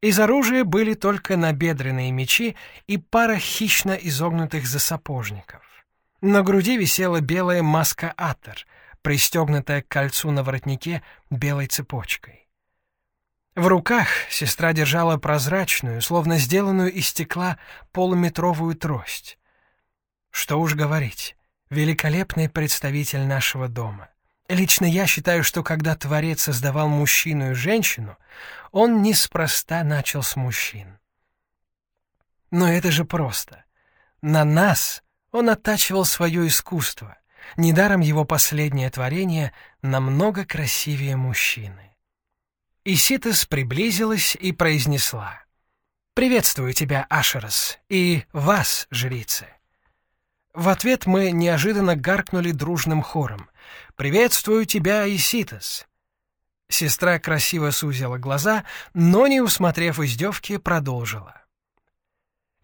Из оружия были только набедренные мечи и пара хищно изогнутых засапожников. На груди висела белая маска Атер, пристегнутая к кольцу на воротнике белой цепочкой. В руках сестра держала прозрачную, словно сделанную из стекла, полуметровую трость. Что уж говорить, великолепный представитель нашего дома. Лично я считаю, что когда Творец создавал мужчину и женщину, он неспроста начал с мужчин. Но это же просто. На нас он оттачивал свое искусство. Недаром его последнее творение намного красивее мужчины. Иситес приблизилась и произнесла. «Приветствую тебя, Ашерос, и вас, жрицы». В ответ мы неожиданно гаркнули дружным хором. «Приветствую тебя, Иситес». Сестра красиво сузила глаза, но, не усмотрев издевки, продолжила.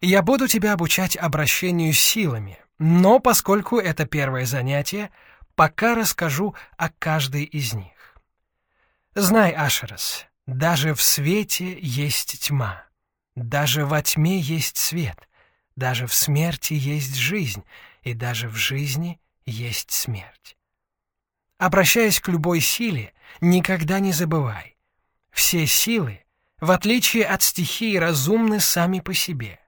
«Я буду тебя обучать обращению с силами, но поскольку это первое занятие, пока расскажу о каждой из них. Знай, Ашерас, даже в свете есть тьма, даже во тьме есть свет, даже в смерти есть жизнь, и даже в жизни есть смерть. Обращаясь к любой силе, никогда не забывай. Все силы, в отличие от стихии, разумны сами по себе.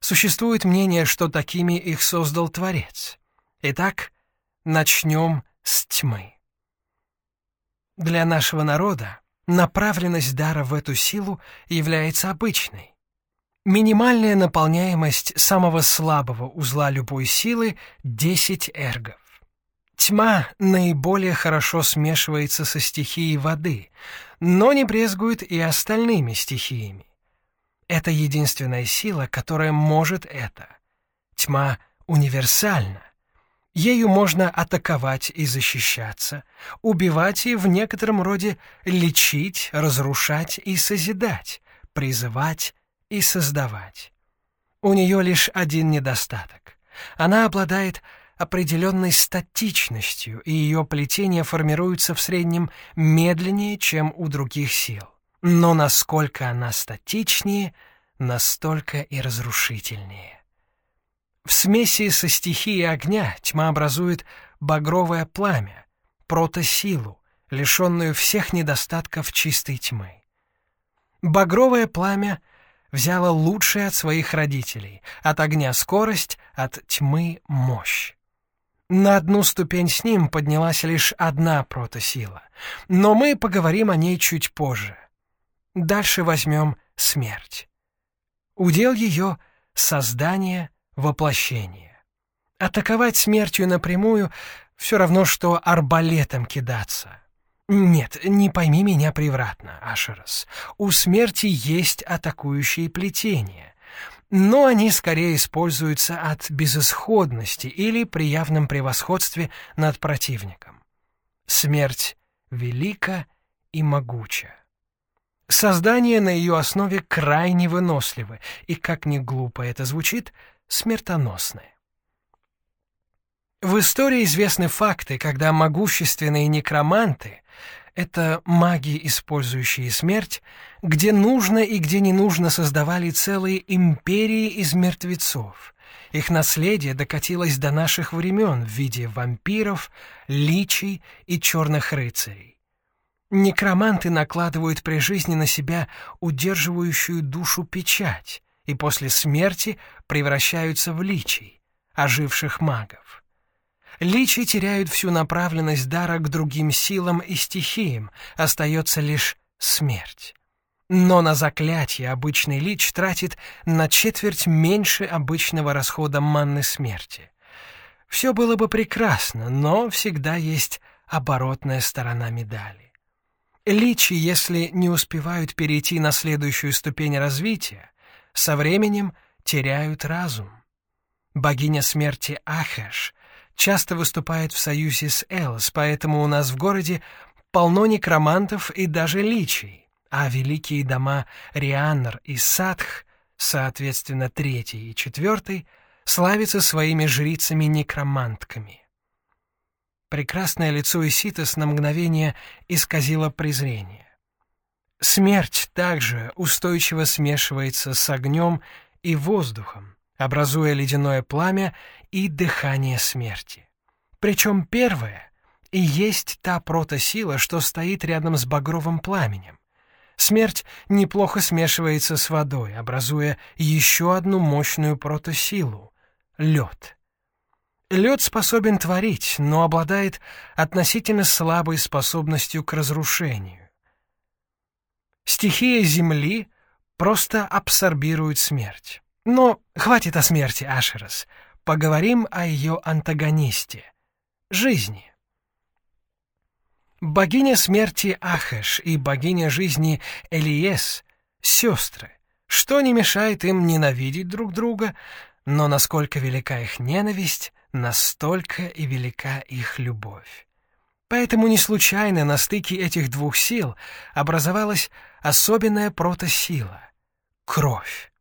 Существует мнение, что такими их создал Творец. Итак, начнем с тьмы. Для нашего народа направленность дара в эту силу является обычной. Минимальная наполняемость самого слабого узла любой силы — 10 эргов. Тьма наиболее хорошо смешивается со стихией воды, но не брезгует и остальными стихиями. Это единственная сила, которая может это. Тьма универсальна, Ею можно атаковать и защищаться, убивать и в некотором роде лечить, разрушать и созидать, призывать и создавать. У нее лишь один недостаток. Она обладает определенной статичностью, и ее плетение формируется в среднем медленнее, чем у других сил. Но насколько она статичнее, настолько и разрушительнее. В смеси со стихией огня тьма образует багровое пламя, протосилу, лишенную всех недостатков чистой тьмы. Багровое пламя взяло лучшее от своих родителей, от огня скорость, от тьмы мощь. На одну ступень с ним поднялась лишь одна протосила, но мы поговорим о ней чуть позже. Дальше возьмем смерть. Удел ее — создание воплощение. Атаковать смертью напрямую — все равно, что арбалетом кидаться. Нет, не пойми меня превратно, Ашерос. У смерти есть атакующие плетения, но они скорее используются от безысходности или при явном превосходстве над противником. Смерть велика и могуча. Создания на ее основе крайне выносливы, и, как ни глупо это звучит, смертоносны. В истории известны факты, когда могущественные некроманты — это маги, использующие смерть, где нужно и где не нужно создавали целые империи из мертвецов. Их наследие докатилось до наших времен в виде вампиров, личий и черных рыцарей. Некроманты накладывают при жизни на себя удерживающую душу печать, и после смерти превращаются в личий, оживших магов. Личи теряют всю направленность дара к другим силам и стихиям, остается лишь смерть. Но на заклятие обычный лич тратит на четверть меньше обычного расхода манны смерти. Все было бы прекрасно, но всегда есть оборотная сторона медали. Личи, если не успевают перейти на следующую ступень развития, со временем теряют разум. Богиня смерти Ахеш часто выступает в союзе с Элос, поэтому у нас в городе полно некромантов и даже личий, а великие дома Рианнер и Садх, соответственно, третий и четвертый, славятся своими жрицами-некромантками. Прекрасное лицо Иситос на мгновение исказило презрение. Смерть также устойчиво смешивается с огнем и воздухом, образуя ледяное пламя и дыхание смерти. Причем первое и есть та протосила, что стоит рядом с багровым пламенем. Смерть неплохо смешивается с водой, образуя еще одну мощную протосилу — лед. Лед способен творить, но обладает относительно слабой способностью к разрушению. Стихия Земли просто абсорбирует смерть. Но хватит о смерти, Ашерас. Поговорим о ее антагонисте — жизни. Богиня смерти Ахеш и богиня жизни Элиес — сестры, что не мешает им ненавидеть друг друга, но насколько велика их ненависть, настолько и велика их любовь. Поэтому не случайно на стыке этих двух сил образовалась особенная протосила — кровь.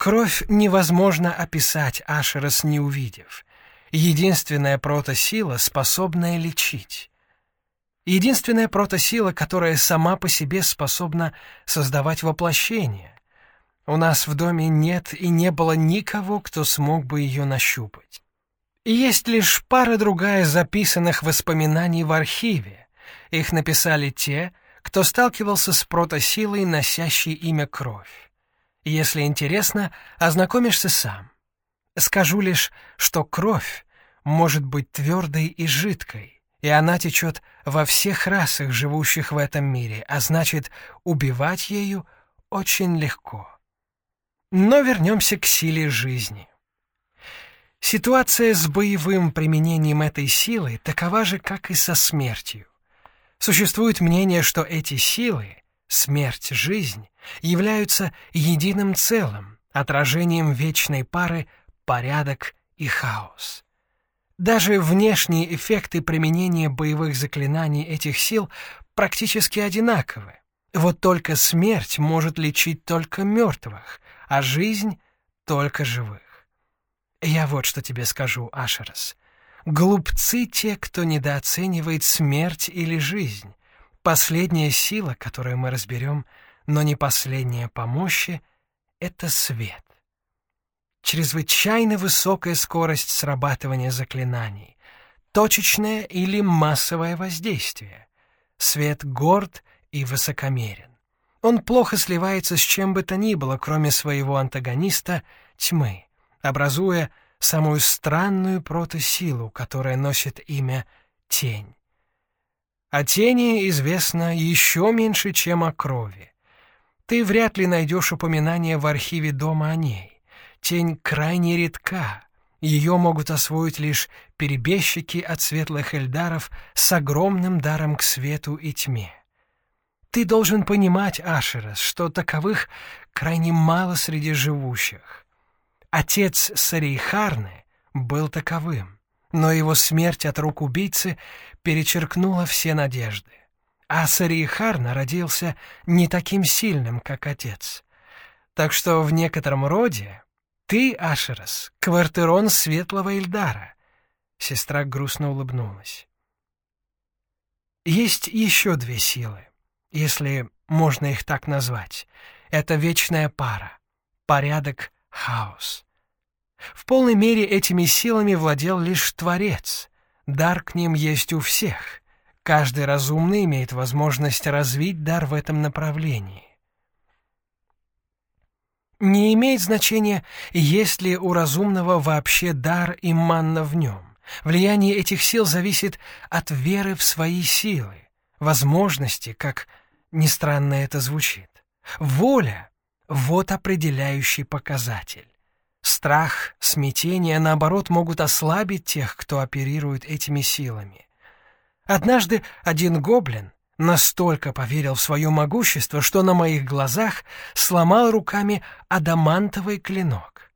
Кровь невозможно описать, Ашерас не увидев. Единственная протосила, способная лечить. Единственная протосила, которая сама по себе способна создавать воплощение. У нас в доме нет и не было никого, кто смог бы ее нащупать. И есть лишь пара другая записанных воспоминаний в архиве. Их написали те, кто сталкивался с протосилой, носящей имя кровь. Если интересно, ознакомишься сам. Скажу лишь, что кровь может быть твердой и жидкой, и она течет во всех расах, живущих в этом мире, а значит, убивать ею очень легко. Но вернемся к силе жизни. Ситуация с боевым применением этой силы такова же, как и со смертью. Существует мнение, что эти силы — смерть, жизнь — являются единым целым, отражением вечной пары порядок и хаос. Даже внешние эффекты применения боевых заклинаний этих сил практически одинаковы. Вот только смерть может лечить только мертвых, а жизнь — только живых. Я вот что тебе скажу, Ашерас. Глупцы те, кто недооценивает смерть или жизнь. Последняя сила, которую мы разберем, но не последняя по мощи — это свет чрезвычайно высокая скорость срабатывания заклинаний, точечное или массовое воздействие. Свет горд и высокомерен. Он плохо сливается с чем бы то ни было, кроме своего антагониста — тьмы, образуя самую странную протосилу, которая носит имя Тень. О тени известно еще меньше, чем о крови. Ты вряд ли найдешь упоминание в архиве дома о ней. Тень крайне редка. Ее могут освоить лишь перебежчики от светлых эльдаров с огромным даром к свету и тьме. Ты должен понимать, Ашерас, что таковых крайне мало среди живущих. Отец Сарейхарны был таковым, но его смерть от рук убийцы перечеркнула все надежды. А Сарейхарна родился не таким сильным, как отец. Так что в некотором роде ты, Ашерас, квартирон светлого Эльдара. Сестра грустно улыбнулась. Есть еще две силы, если можно их так назвать. Это вечная пара, порядок, хаос. В полной мере этими силами владел лишь Творец. Дар к ним есть у всех. Каждый разумный имеет возможность развить дар в этом направлении. Не имеет значения, есть ли у разумного вообще дар и манна в нем. Влияние этих сил зависит от веры в свои силы, возможности, как ни странно это звучит. Воля — вот определяющий показатель. Страх, смятение, наоборот, могут ослабить тех, кто оперирует этими силами. Однажды один гоблин настолько поверил в свое могущество, что на моих глазах сломал руками адамантовый клинок.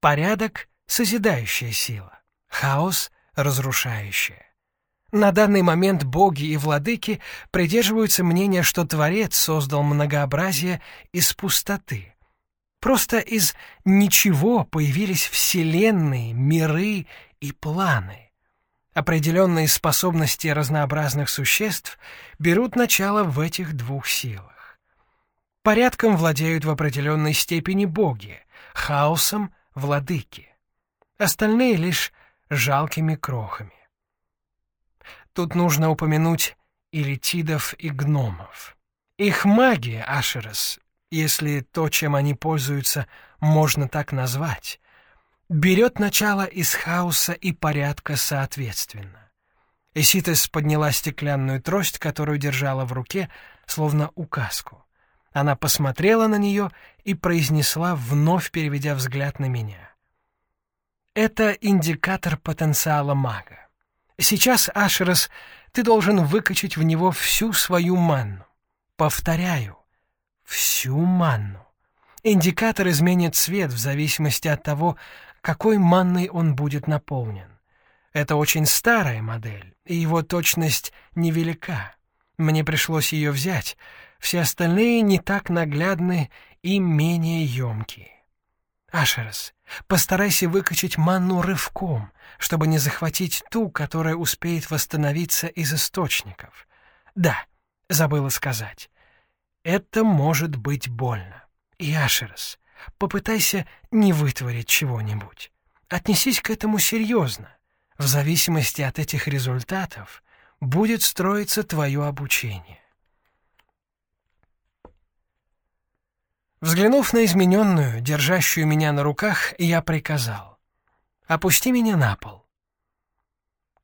Порядок — созидающая сила, хаос — разрушающая. На данный момент боги и владыки придерживаются мнения, что Творец создал многообразие из пустоты. Просто из ничего появились вселенные, миры и планы. Определенные способности разнообразных существ берут начало в этих двух силах. Порядком владеют в определенной степени боги, хаосом — владыки. Остальные лишь жалкими крохами. Тут нужно упомянуть илитидов и гномов. Их магия, Ашерос, если то, чем они пользуются, можно так назвать, берет начало из хаоса и порядка соответственно. Эситес подняла стеклянную трость, которую держала в руке, словно указку. Она посмотрела на нее и произнесла, вновь переведя взгляд на меня. «Это индикатор потенциала мага. Сейчас, Ашерос, ты должен выкачать в него всю свою манну. Повторяю, всю манну. Индикатор изменит цвет в зависимости от того, какой манной он будет наполнен. Это очень старая модель, и его точность невелика. Мне пришлось ее взять, все остальные не так наглядны и менее емкие. Ашерас, постарайся выкачать манну рывком, чтобы не захватить ту, которая успеет восстановиться из источников. Да, забыла сказать. Это может быть больно. И попытайся не вытворить чего-нибудь. Отнесись к этому серьезно. В зависимости от этих результатов будет строиться твое обучение. Взглянув на измененную, держащую меня на руках, я приказал. «Опусти меня на пол».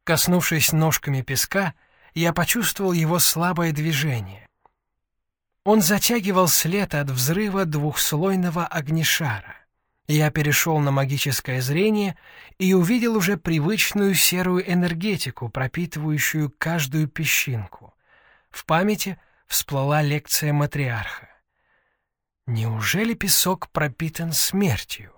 Коснувшись ножками песка, я почувствовал его слабое движение. Он затягивал след от взрыва двухслойного огнешара. Я перешел на магическое зрение и увидел уже привычную серую энергетику, пропитывающую каждую песчинку. В памяти всплыла лекция матриарха. Неужели песок пропитан смертью?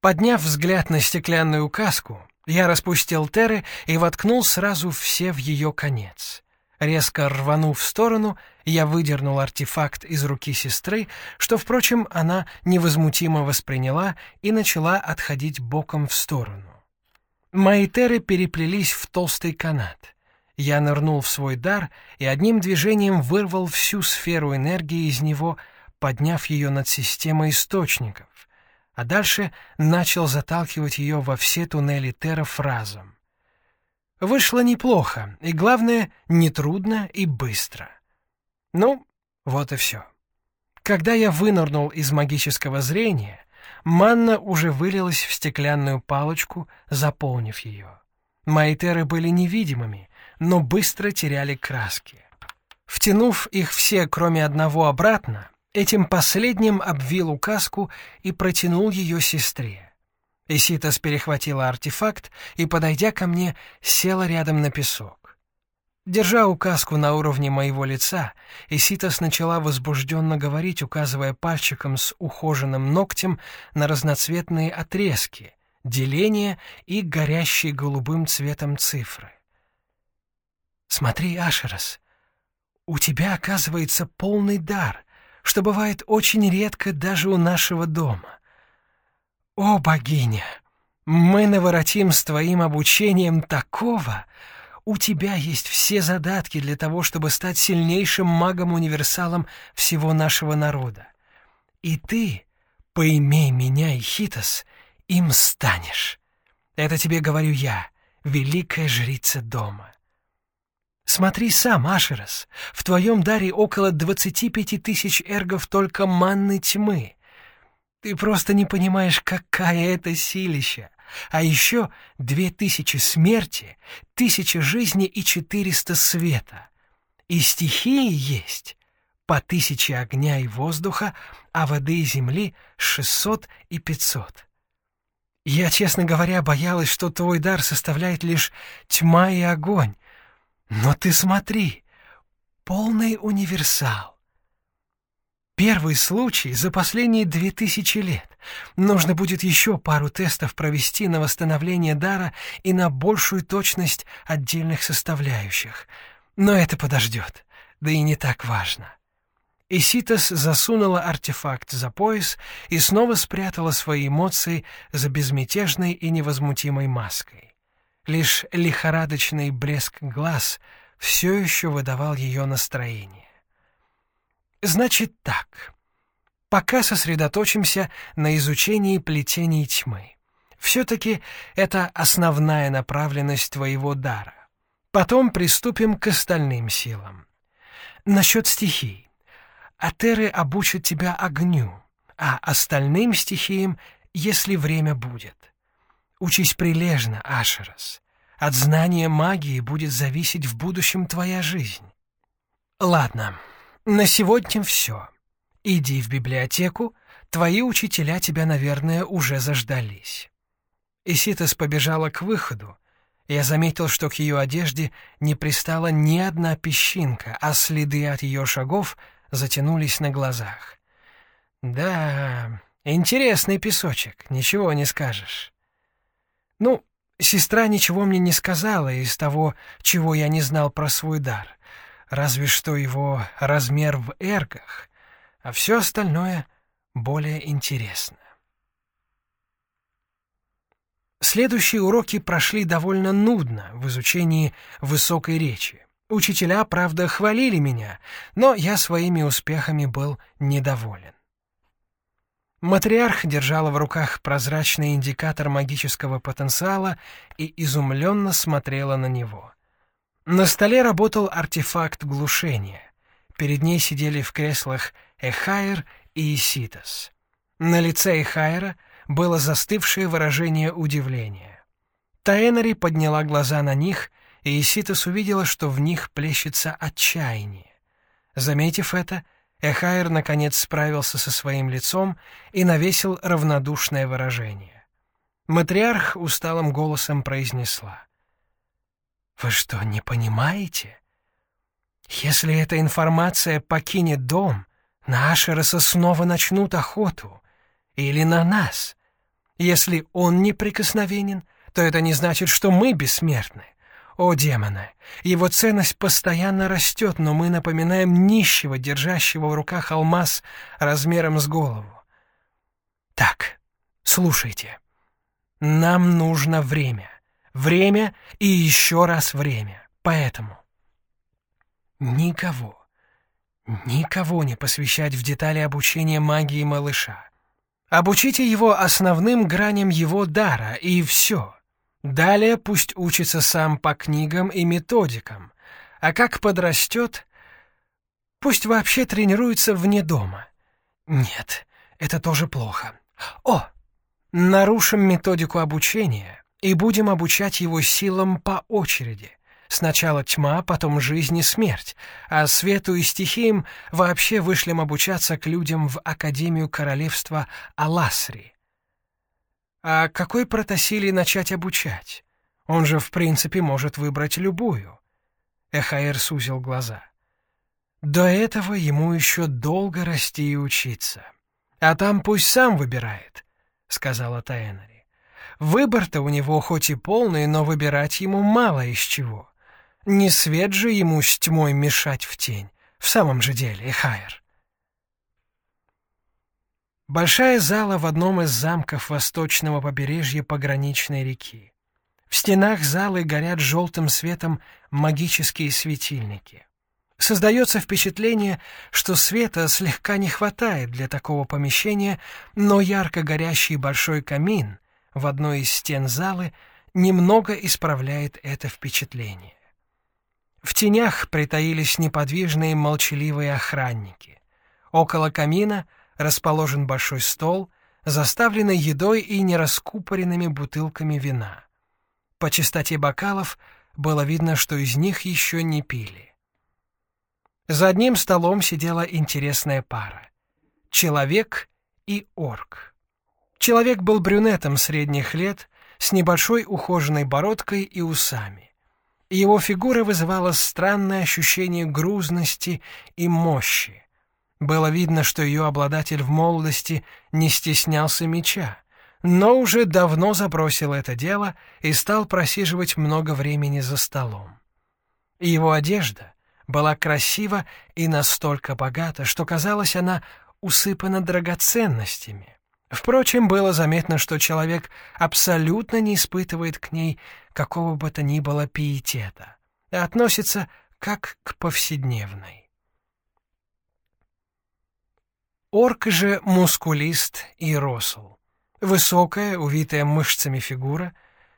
Подняв взгляд на стеклянную каску, я распустил теры и воткнул сразу все в ее конец. Резко рванув в сторону, я выдернул артефакт из руки сестры, что, впрочем, она невозмутимо восприняла и начала отходить боком в сторону. Мои теры переплелись в толстый канат. Я нырнул в свой дар и одним движением вырвал всю сферу энергии из него, подняв ее над системой источников, а дальше начал заталкивать ее во все туннели теров разом. Вышло неплохо, и, главное, нетрудно и быстро. Ну, вот и все. Когда я вынырнул из магического зрения, манна уже вылилась в стеклянную палочку, заполнив ее. Мои теры были невидимыми, но быстро теряли краски. Втянув их все, кроме одного, обратно, этим последним обвил указку и протянул ее сестре. Иситас перехватила артефакт и, подойдя ко мне, села рядом на песок. Держа указку на уровне моего лица, Иситас начала возбужденно говорить, указывая пальчиком с ухоженным ногтем на разноцветные отрезки, деления и горящие голубым цветом цифры. «Смотри, Ашерас, у тебя, оказывается, полный дар, что бывает очень редко даже у нашего дома. «О, богиня, мы наворотим с твоим обучением такого! У тебя есть все задатки для того, чтобы стать сильнейшим магом-универсалом всего нашего народа. И ты, поимей меня и Хитос, им станешь. Это тебе говорю я, великая жрица дома». Смотри сам, Ашерос, в твоем даре около двадцати пяти тысяч эргов только манны тьмы. Ты просто не понимаешь, какая это силища. А еще две тысячи смерти, тысяча жизни и четыреста света. И стихии есть по тысяче огня и воздуха, а воды и земли шестьсот и пятьсот. Я, честно говоря, боялась, что твой дар составляет лишь тьма и огонь. Но ты смотри, полный универсал. Первый случай за последние две тысячи лет. Нужно будет еще пару тестов провести на восстановление дара и на большую точность отдельных составляющих. Но это подождет, да и не так важно. Иситас засунула артефакт за пояс и снова спрятала свои эмоции за безмятежной и невозмутимой маской. Лишь лихорадочный блеск глаз все еще выдавал ее настроение. Значит так. Пока сосредоточимся на изучении плетений тьмы. Все-таки это основная направленность твоего дара. Потом приступим к остальным силам. Насчет стихий. Атеры обучат тебя огню, а остальным стихиям, если время будет. Учись прилежно, Ашерас. От знания магии будет зависеть в будущем твоя жизнь. Ладно, на сегодня все. Иди в библиотеку, твои учителя тебя, наверное, уже заждались. Иситас побежала к выходу. Я заметил, что к ее одежде не пристала ни одна песчинка, а следы от ее шагов затянулись на глазах. Да, интересный песочек, ничего не скажешь. Ну, сестра ничего мне не сказала из того, чего я не знал про свой дар, разве что его размер в эргах, а все остальное более интересно. Следующие уроки прошли довольно нудно в изучении высокой речи. Учителя, правда, хвалили меня, но я своими успехами был недоволен. Матриарх держала в руках прозрачный индикатор магического потенциала и изумленно смотрела на него. На столе работал артефакт глушения. Перед ней сидели в креслах Эхайр и Иситас. На лице Эхайра было застывшее выражение удивления. Таэнари подняла глаза на них, и Иситас увидела, что в них плещется отчаяние. Заметив это, Эхайр, наконец, справился со своим лицом и навесил равнодушное выражение. Матриарх усталым голосом произнесла. «Вы что, не понимаете? Если эта информация покинет дом, на Ашероса снова начнут охоту. Или на нас. Если он неприкосновенен, то это не значит, что мы бессмертны. О, демоны! Его ценность постоянно растет, но мы напоминаем нищего, держащего в руках алмаз размером с голову. Так, слушайте. Нам нужно время. Время и еще раз время. Поэтому никого, никого не посвящать в детали обучения магии малыша. Обучите его основным граням его дара, и все. Далее пусть учится сам по книгам и методикам, а как подрастет, пусть вообще тренируется вне дома. Нет, это тоже плохо. О, нарушим методику обучения и будем обучать его силам по очереди. Сначала тьма, потом жизнь и смерть, а свету и стихиям вообще вышлем обучаться к людям в Академию Королевства Аласри. А какой протосилий начать обучать? Он же, в принципе, может выбрать любую. Эхаэр сузил глаза. До этого ему еще долго расти и учиться. А там пусть сам выбирает, — сказала Таэнари. Выбор-то у него хоть и полный, но выбирать ему мало из чего. Не свет же ему с тьмой мешать в тень. В самом же деле, Эхаэр. Большая зала в одном из замков восточного побережья пограничной реки. В стенах залы горят желтым светом магические светильники. Создается впечатление, что света слегка не хватает для такого помещения, но ярко горящий большой камин в одной из стен залы немного исправляет это впечатление. В тенях притаились неподвижные молчаливые охранники. Около камина — расположен большой стол, заставленный едой и нераскупоренными бутылками вина. По чистоте бокалов было видно, что из них еще не пили. За одним столом сидела интересная пара — человек и орк. Человек был брюнетом средних лет, с небольшой ухоженной бородкой и усами. Его фигура вызывала странное ощущение грузности и мощи. Было видно, что ее обладатель в молодости не стеснялся меча, но уже давно забросил это дело и стал просиживать много времени за столом. Его одежда была красива и настолько богата, что казалось, она усыпана драгоценностями. Впрочем, было заметно, что человек абсолютно не испытывает к ней какого бы то ни было пиетета, а относится как к повседневной. Орк же мускулист и росл. Высокая, увитая мышцами фигура,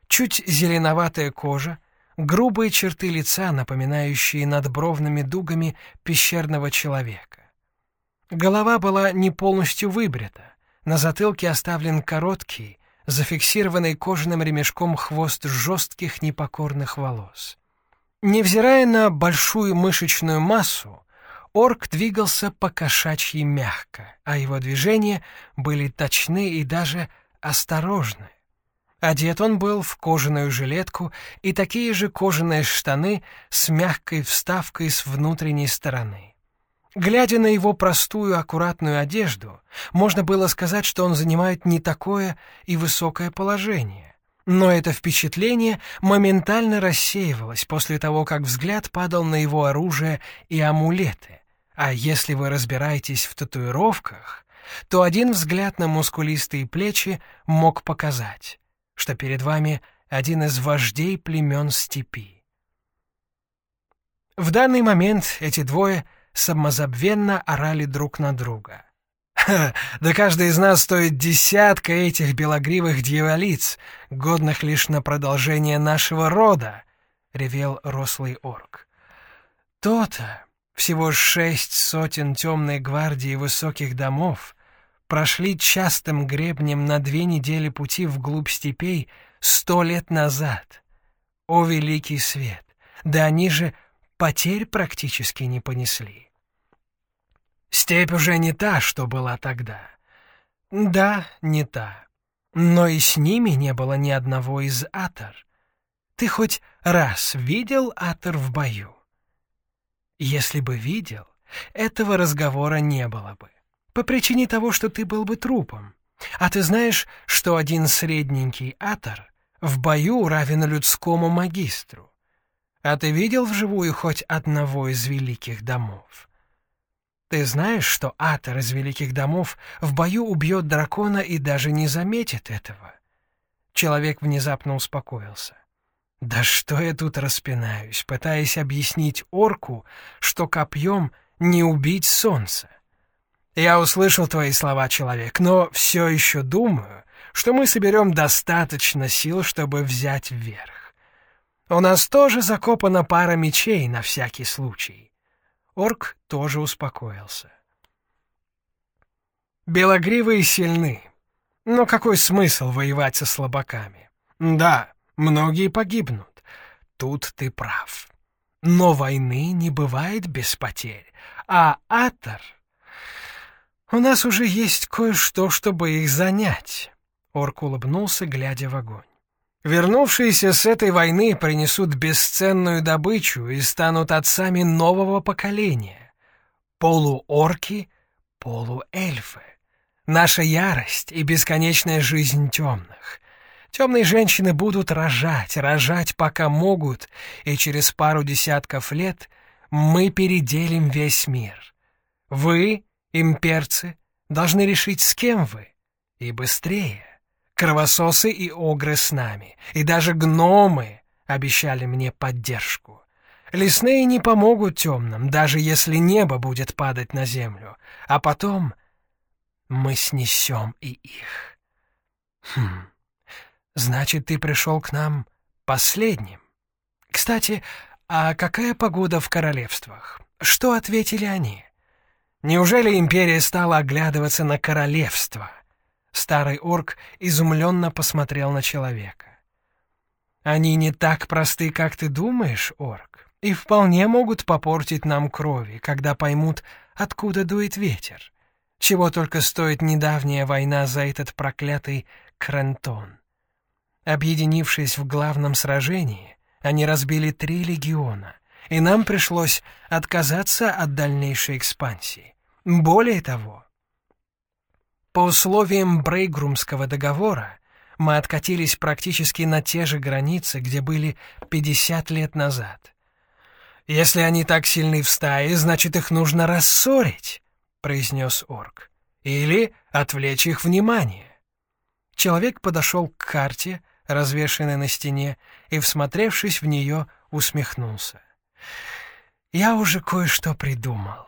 чуть зеленоватая кожа, грубые черты лица, напоминающие надбровными дугами пещерного человека. Голова была не полностью выбрита, на затылке оставлен короткий, зафиксированный кожаным ремешком хвост жестких непокорных волос. Невзирая на большую мышечную массу, орк двигался по-кошачьи мягко, а его движения были точны и даже осторожны. Одет он был в кожаную жилетку и такие же кожаные штаны с мягкой вставкой с внутренней стороны. Глядя на его простую, аккуратную одежду, можно было сказать, что он занимает не такое и высокое положение. Но это впечатление моментально рассеивалось после того, как взгляд падал на его оружие и амулеты. А если вы разбираетесь в татуировках, то один взгляд на мускулистые плечи мог показать, что перед вами один из вождей племен степи. В данный момент эти двое — самозабвенно орали друг на друга. «Ха, да каждый из нас стоит десятка этих белогривых дьяволиц, годных лишь на продолжение нашего рода!» — ревел рослый орк. «То-то, всего шесть сотен темной гвардии высоких домов прошли частым гребнем на две недели пути вглубь степей сто лет назад. О, великий свет! Да они же потерь практически не понесли. Степь уже не та, что была тогда. Да, не та. Но и с ними не было ни одного из атор. Ты хоть раз видел атор в бою? Если бы видел, этого разговора не было бы. По причине того, что ты был бы трупом. А ты знаешь, что один средненький атор в бою равен людскому магистру? А ты видел вживую хоть одного из великих домов? Ты знаешь, что Атор из Великих Домов в бою убьет дракона и даже не заметит этого?» Человек внезапно успокоился. «Да что я тут распинаюсь, пытаясь объяснить орку, что копьем не убить солнце?» «Я услышал твои слова, человек, но все еще думаю, что мы соберем достаточно сил, чтобы взять вверх. У нас тоже закопана пара мечей на всякий случай. Орк тоже успокоился. Белогривые сильны. Но какой смысл воевать со слабаками? Да, многие погибнут. Тут ты прав. Но войны не бывает без потерь. А Атор... У нас уже есть кое-что, чтобы их занять. Орк улыбнулся, глядя в огонь. Вернувшиеся с этой войны принесут бесценную добычу и станут отцами нового поколения. Полуорки, полуэльфы. Наша ярость и бесконечная жизнь темных. Темные женщины будут рожать, рожать пока могут, и через пару десятков лет мы переделим весь мир. Вы, имперцы, должны решить, с кем вы, и быстрее. Кровососы и огры с нами, и даже гномы обещали мне поддержку. Лесные не помогут темным, даже если небо будет падать на землю, а потом мы снесем и их. Хм, значит, ты пришел к нам последним. Кстати, а какая погода в королевствах? Что ответили они? Неужели империя стала оглядываться на королевство — Старый орк изумленно посмотрел на человека. «Они не так просты, как ты думаешь, орк, и вполне могут попортить нам крови, когда поймут, откуда дует ветер. Чего только стоит недавняя война за этот проклятый Крентон. Объединившись в главном сражении, они разбили три легиона, и нам пришлось отказаться от дальнейшей экспансии. Более того, по условиям Брейгрумского договора мы откатились практически на те же границы, где были 50 лет назад. «Если они так сильны в стае, значит, их нужно рассорить», — произнес орк. «Или отвлечь их внимание». Человек подошел к карте, развешенной на стене, и, всмотревшись в нее, усмехнулся. «Я уже кое-что придумал.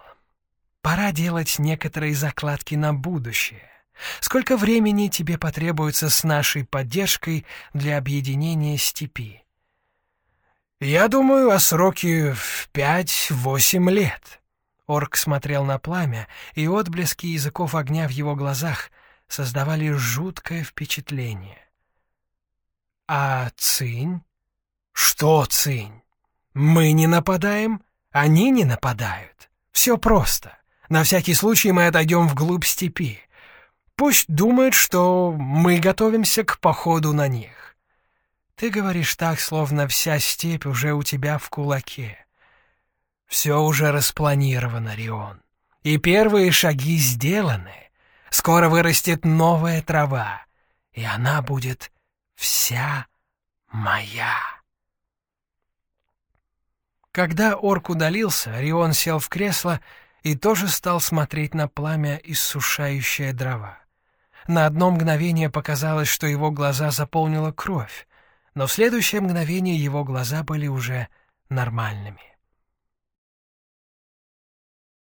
пора делать некоторые закладки на будущее. Сколько времени тебе потребуется с нашей поддержкой для объединения степи? Я думаю о сроке в пять-восемь лет. Орк смотрел на пламя, и отблески языков огня в его глазах создавали жуткое впечатление. А Цинь? Что Цинь? Мы не нападаем, они не нападают. Все просто. На всякий случай мы отойдем вглубь степи. Пусть думают, что мы готовимся к походу на них. Ты говоришь так, словно вся степь уже у тебя в кулаке. Все уже распланировано, Рион. И первые шаги сделаны. Скоро вырастет новая трава, и она будет вся моя. Когда орк удалился, Рион сел в кресло и тоже стал смотреть на пламя, иссушающее дрова. На одно мгновение показалось, что его глаза заполнила кровь, но в следующее мгновение его глаза были уже нормальными.